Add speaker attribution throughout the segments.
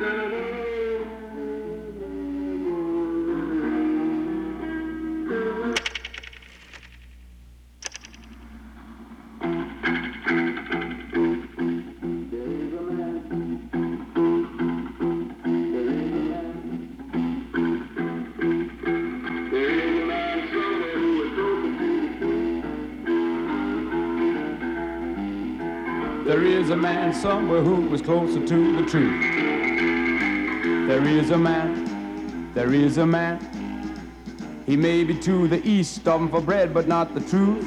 Speaker 1: There is a man somewhere who is closer to the truth. There is a man, there is a man. He may be to the east, stopping for bread, but not the truth.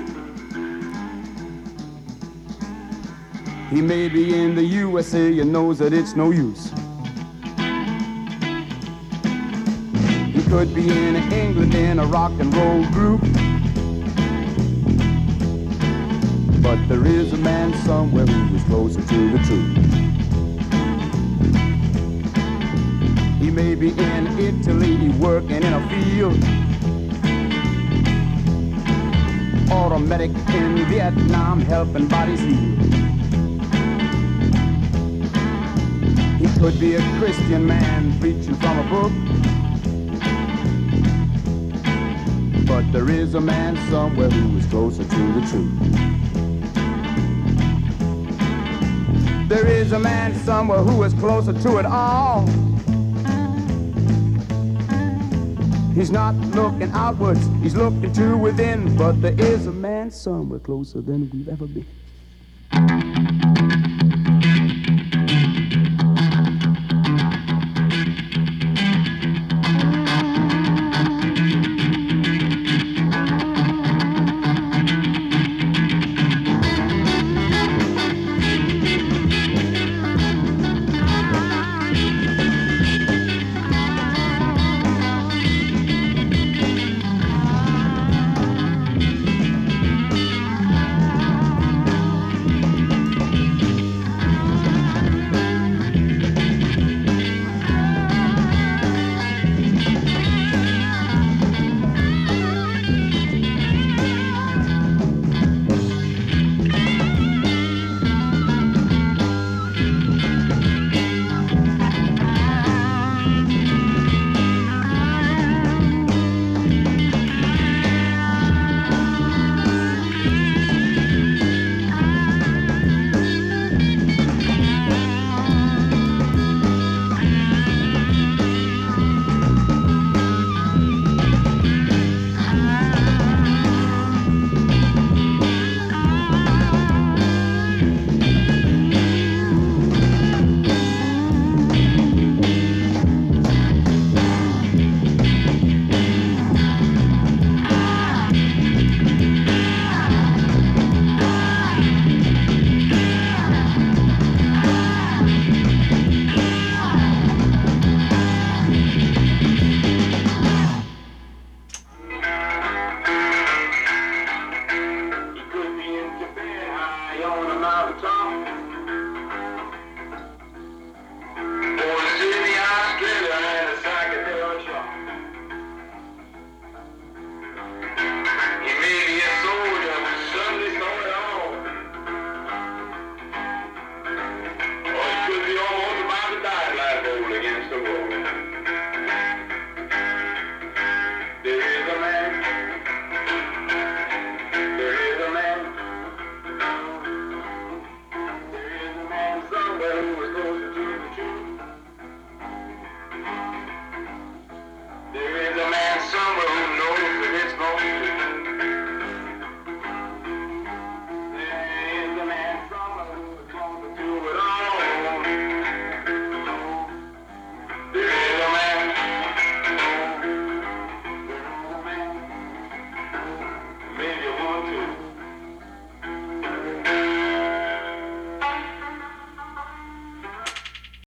Speaker 1: He may be in the USA and knows that it's no use. He could be in England in a rock and roll group. But there is a man somewhere who is closer to the truth. May be in Italy working in a field. Or a medic in Vietnam helping bodies heal. He could be a Christian man preaching from a book. But there is a man somewhere who is closer to the truth. There is a man somewhere who is closer to it all. He's not looking outwards, he's looking to within. But there is a man somewhere closer than we've ever been.